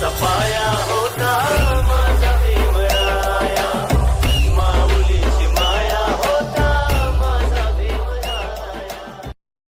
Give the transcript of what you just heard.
the